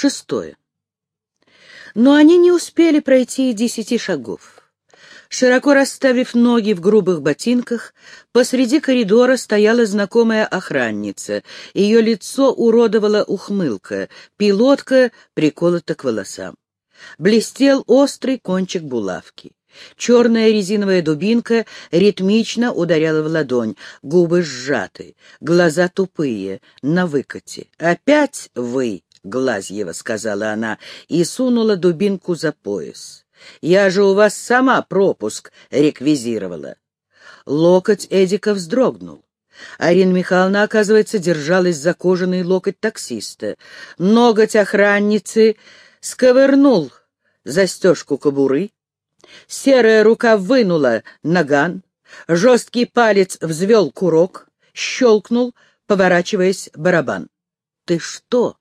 Шестое. Но они не успели пройти десяти шагов. Широко расставив ноги в грубых ботинках, посреди коридора стояла знакомая охранница. Ее лицо уродовала ухмылка, пилотка приколота к волосам. Блестел острый кончик булавки. Черная резиновая дубинка ритмично ударяла в ладонь, губы сжаты, глаза тупые, на выкате. «Опять вы, Глазьева», — сказала она, и сунула дубинку за пояс. «Я же у вас сама пропуск реквизировала». Локоть Эдика вздрогнул. Арина Михайловна, оказывается, держалась за кожаный локоть таксиста. Ноготь охранницы сковырнул застежку кобуры, Серая рука вынула наган, жесткий палец взвел курок, щелкнул, поворачиваясь барабан. «Ты что,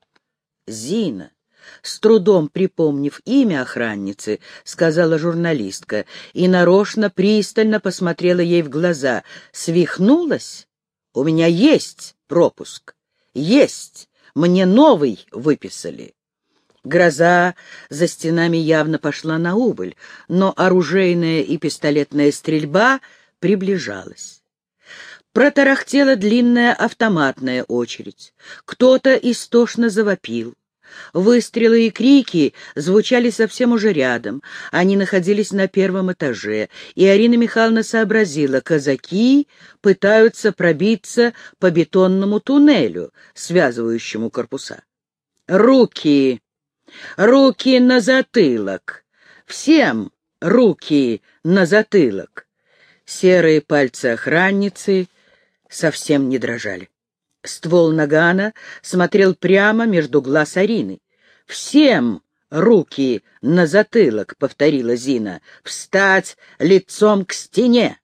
Зина?» С трудом припомнив имя охранницы, сказала журналистка и нарочно пристально посмотрела ей в глаза. «Свихнулась? У меня есть пропуск. Есть. Мне новый выписали». Гроза за стенами явно пошла на убыль, но оружейная и пистолетная стрельба приближалась. Протарахтела длинная автоматная очередь. Кто-то истошно завопил. Выстрелы и крики звучали совсем уже рядом. Они находились на первом этаже, и Арина Михайловна сообразила, казаки пытаются пробиться по бетонному туннелю, связывающему корпуса. «Руки!» Руки на затылок. Всем руки на затылок. Серые пальцы охранницы совсем не дрожали. Ствол нагана смотрел прямо между глаз Арины. «Всем руки на затылок», — повторила Зина. «Встать лицом к стене».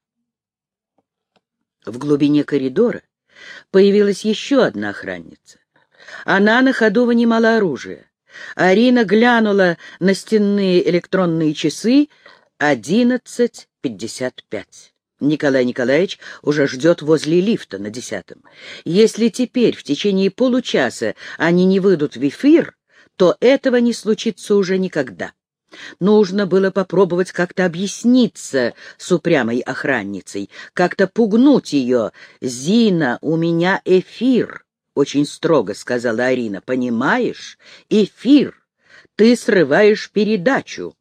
В глубине коридора появилась еще одна охранница. Она на ходу вынимала оружие. Арина глянула на стенные электронные часы одиннадцать пятьдесят пять. Николай Николаевич уже ждет возле лифта на десятом. Если теперь в течение получаса они не выйдут в эфир, то этого не случится уже никогда. Нужно было попробовать как-то объясниться с упрямой охранницей, как-то пугнуть ее. «Зина, у меня эфир!» — очень строго сказала Арина. — Понимаешь? Эфир! Ты срываешь передачу.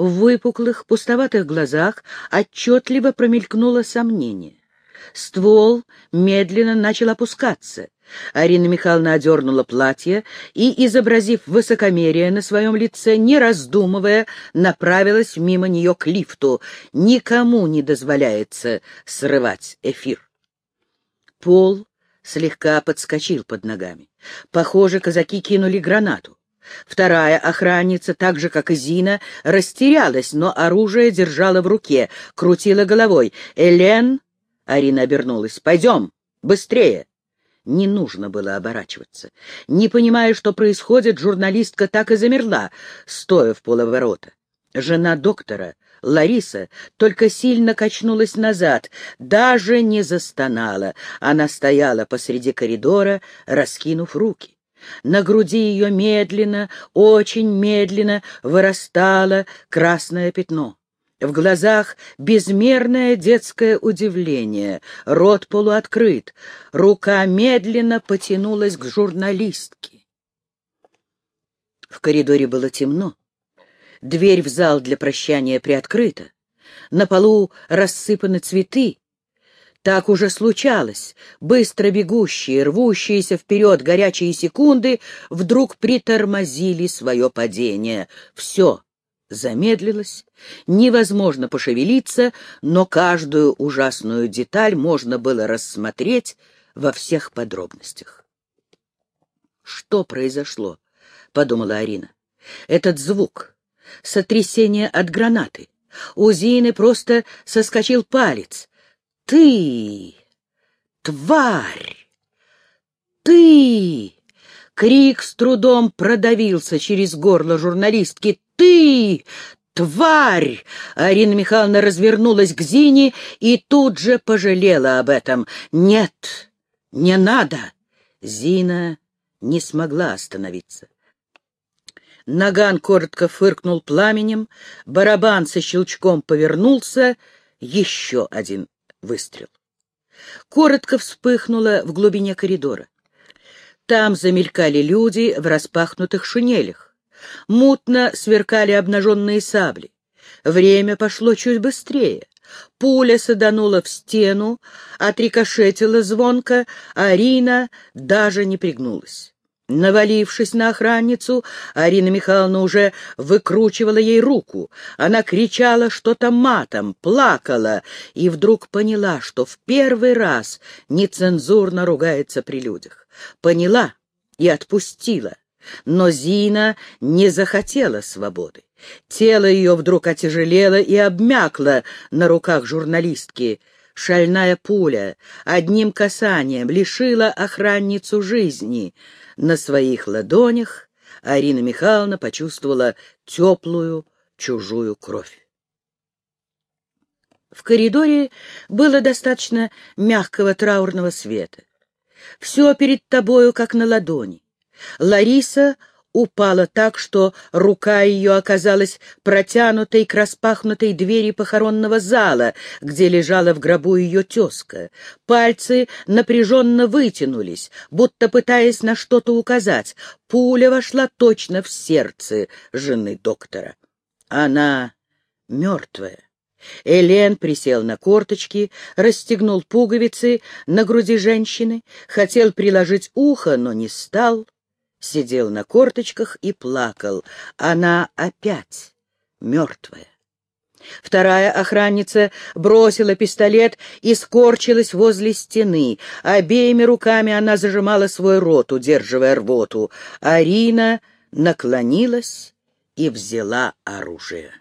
В выпуклых, пустоватых глазах отчетливо промелькнуло сомнение. Ствол медленно начал опускаться. Арина Михайловна одернула платье и, изобразив высокомерие на своем лице, не раздумывая, направилась мимо нее к лифту. Никому не дозволяется срывать эфир. Пол слегка подскочил под ногами. Похоже, казаки кинули гранату. Вторая охранница, так же, как и Зина, растерялась, но оружие держала в руке, крутила головой. «Элен!» — Арина обернулась. «Пойдем! Быстрее!» Не нужно было оборачиваться. Не понимая, что происходит, журналистка так и замерла, стоя в половорота. Жена доктора Лариса только сильно качнулась назад, даже не застонала. Она стояла посреди коридора, раскинув руки. На груди ее медленно, очень медленно вырастало красное пятно. В глазах безмерное детское удивление, рот полуоткрыт, рука медленно потянулась к журналистке. В коридоре было темно. Дверь в зал для прощания приоткрыта. На полу рассыпаны цветы. Так уже случалось. Быстро бегущие, рвущиеся вперед горячие секунды вдруг притормозили свое падение. Все замедлилось, невозможно пошевелиться, но каждую ужасную деталь можно было рассмотреть во всех подробностях. «Что произошло?» — подумала Арина. «Этот звук, сотрясение от гранаты. У Зины просто соскочил палец. «Ты! Тварь! Ты!» Крик с трудом продавился через горло журналистки. «Ты! Тварь!» Арина Михайловна развернулась к Зине и тут же пожалела об этом. «Нет, не надо!» Зина не смогла остановиться. Наган коротко фыркнул пламенем, барабан со щелчком повернулся, еще один выстрел. Коротко вспыхнуло в глубине коридора. Там замелькали люди в распахнутых шинелях. Мутно сверкали обнаженные сабли. Время пошло чуть быстрее. Пуля саданула в стену, отрикошетила звонко, а Рина даже не пригнулась. Навалившись на охранницу, Арина Михайловна уже выкручивала ей руку. Она кричала что-то матом, плакала и вдруг поняла, что в первый раз нецензурно ругается при людях. Поняла и отпустила. Но Зина не захотела свободы. Тело ее вдруг отяжелело и обмякло на руках журналистки. Шальная пуля одним касанием лишила охранницу жизни. На своих ладонях Арина Михайловна почувствовала теплую чужую кровь. В коридоре было достаточно мягкого траурного света. Все перед тобою, как на ладони. Лариса упала так, что рука ее оказалась протянутой к распахнутой двери похоронного зала, где лежала в гробу ее тезка. Пальцы напряженно вытянулись, будто пытаясь на что-то указать. Пуля вошла точно в сердце жены доктора. Она мертвая. Элен присел на корточки, расстегнул пуговицы на груди женщины, хотел приложить ухо, но не стал — сидел на корточках и плакал. Она опять мертвая. Вторая охранница бросила пистолет и скорчилась возле стены. Обеими руками она зажимала свой рот, удерживая рвоту. Арина наклонилась и взяла оружие.